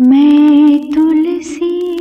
मैं तुलसी